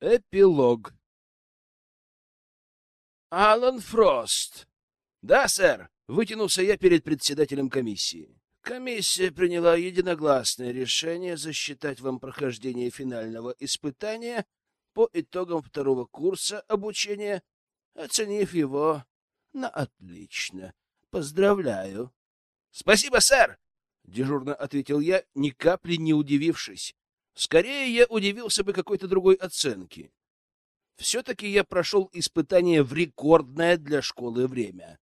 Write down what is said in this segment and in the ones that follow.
Эпилог. Алан Фрост. Да, сэр, вытянулся я перед председателем комиссии. Комиссия приняла единогласное решение засчитать вам прохождение финального испытания по итогам второго курса обучения, оценив его на отлично. Поздравляю. Спасибо, сэр, дежурно ответил я, ни капли не удивившись. Скорее я удивился бы какой-то другой оценке. Все-таки я прошел испытание в рекордное для школы время.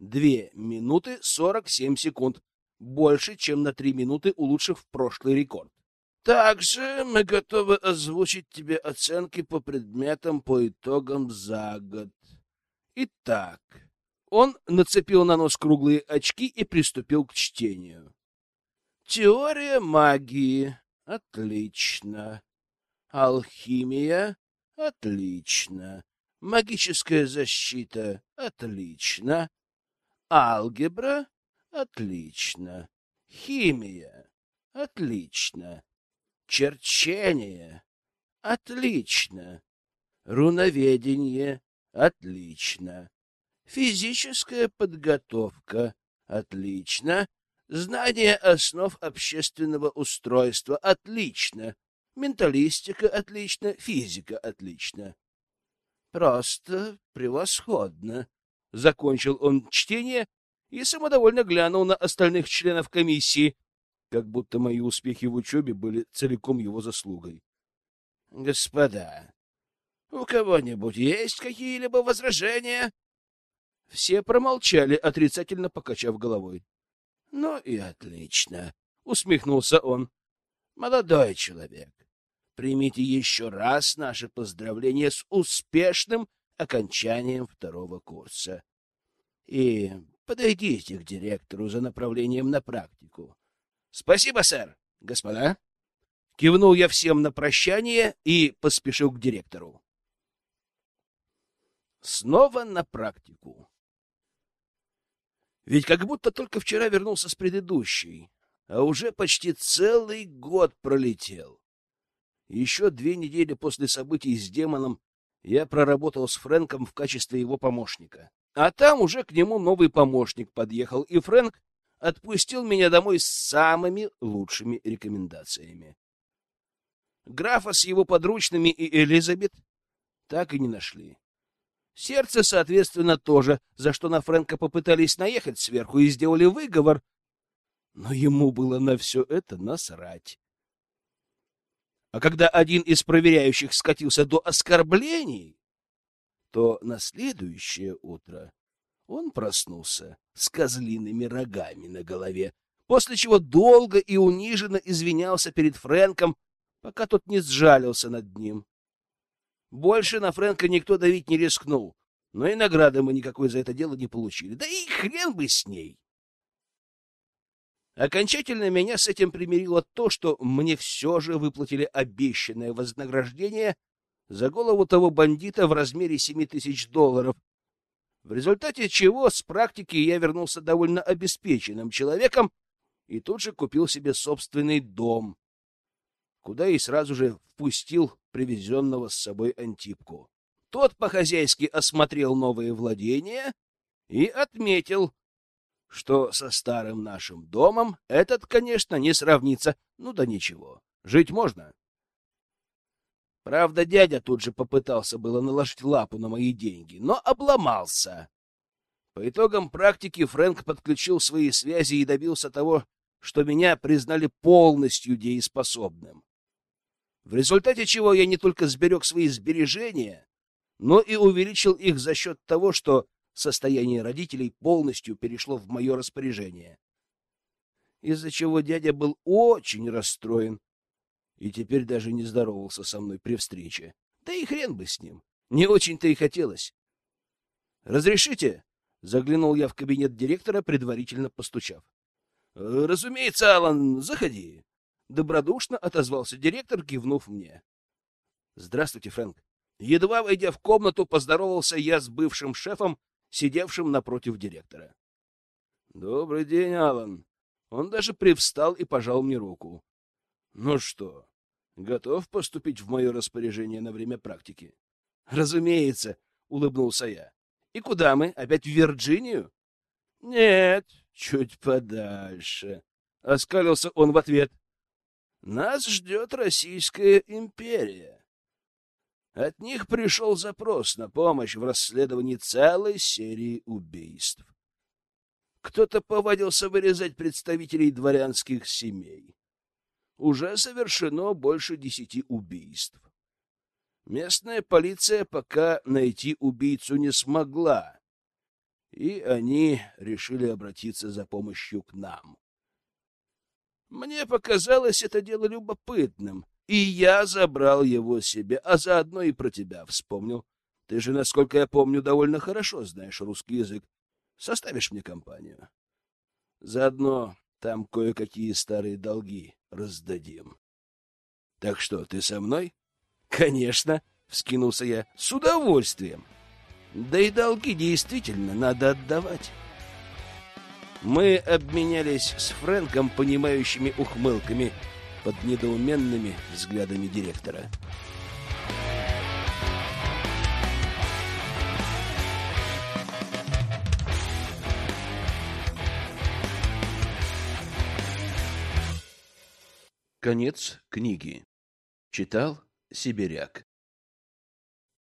Две минуты сорок семь секунд. Больше, чем на три минуты, улучшив прошлый рекорд. Также мы готовы озвучить тебе оценки по предметам по итогам за год. Итак, он нацепил на нос круглые очки и приступил к чтению. Теория магии. Отлично. Алхимия. Отлично. Магическая защита. Отлично. Алгебра. Отлично. Химия. Отлично. Черчение. Отлично. Руноведение. Отлично. Физическая подготовка. Отлично. Знание основ общественного устройства отлично. Менталистика отлично, физика отлично. Просто превосходно. Закончил он чтение и самодовольно глянул на остальных членов комиссии, как будто мои успехи в учебе были целиком его заслугой. Господа, у кого-нибудь есть какие-либо возражения? Все промолчали, отрицательно покачав головой. Ну и отлично, усмехнулся он. Молодой человек, примите еще раз наши поздравления с успешным окончанием второго курса. И подойдите к директору за направлением на практику. Спасибо, сэр. Господа, кивнул я всем на прощание и поспешил к директору. Снова на практику. Ведь как будто только вчера вернулся с предыдущей, а уже почти целый год пролетел. Еще две недели после событий с демоном я проработал с Фрэнком в качестве его помощника. А там уже к нему новый помощник подъехал, и Фрэнк отпустил меня домой с самыми лучшими рекомендациями. Графа с его подручными и Элизабет так и не нашли. Сердце, соответственно, тоже, за что на Фрэнка попытались наехать сверху и сделали выговор. Но ему было на все это насрать. А когда один из проверяющих скатился до оскорблений, то на следующее утро он проснулся с козлиными рогами на голове, после чего долго и униженно извинялся перед Фрэнком, пока тот не сжалился над ним. Больше на Фрэнка никто давить не рискнул, но и награды мы никакой за это дело не получили. Да и хрен бы с ней! Окончательно меня с этим примирило то, что мне все же выплатили обещанное вознаграждение за голову того бандита в размере семи тысяч долларов, в результате чего с практики я вернулся довольно обеспеченным человеком и тут же купил себе собственный дом, куда и сразу же впустил привезенного с собой Антипку. Тот по-хозяйски осмотрел новые владения и отметил, что со старым нашим домом этот, конечно, не сравнится. Ну да ничего, жить можно. Правда, дядя тут же попытался было наложить лапу на мои деньги, но обломался. По итогам практики Фрэнк подключил свои связи и добился того, что меня признали полностью дееспособным в результате чего я не только сберег свои сбережения, но и увеличил их за счет того, что состояние родителей полностью перешло в мое распоряжение. Из-за чего дядя был очень расстроен и теперь даже не здоровался со мной при встрече. Да и хрен бы с ним. Не очень-то и хотелось. «Разрешите?» — заглянул я в кабинет директора, предварительно постучав. «Разумеется, Алан, заходи». Добродушно отозвался директор, кивнув мне. Здравствуйте, Фрэнк. Едва войдя в комнату, поздоровался я с бывшим шефом, сидевшим напротив директора. Добрый день, Алан. Он даже привстал и пожал мне руку. Ну что, Готов поступить в мое распоряжение на время практики? Разумеется, улыбнулся я. И куда мы? Опять в Вирджинию? Нет, чуть подальше. Оскалился он в ответ. Нас ждет Российская империя. От них пришел запрос на помощь в расследовании целой серии убийств. Кто-то повадился вырезать представителей дворянских семей. Уже совершено больше десяти убийств. Местная полиция пока найти убийцу не смогла, и они решили обратиться за помощью к нам. Мне показалось это дело любопытным, и я забрал его себе, а заодно и про тебя вспомнил. Ты же, насколько я помню, довольно хорошо знаешь русский язык. Составишь мне компанию. Заодно там кое-какие старые долги раздадим. Так что, ты со мной? Конечно, вскинулся я. С удовольствием. Да и долги действительно надо отдавать. Мы обменялись с Фрэнком понимающими ухмылками под недоуменными взглядами директора. Конец книги. Читал Сибиряк.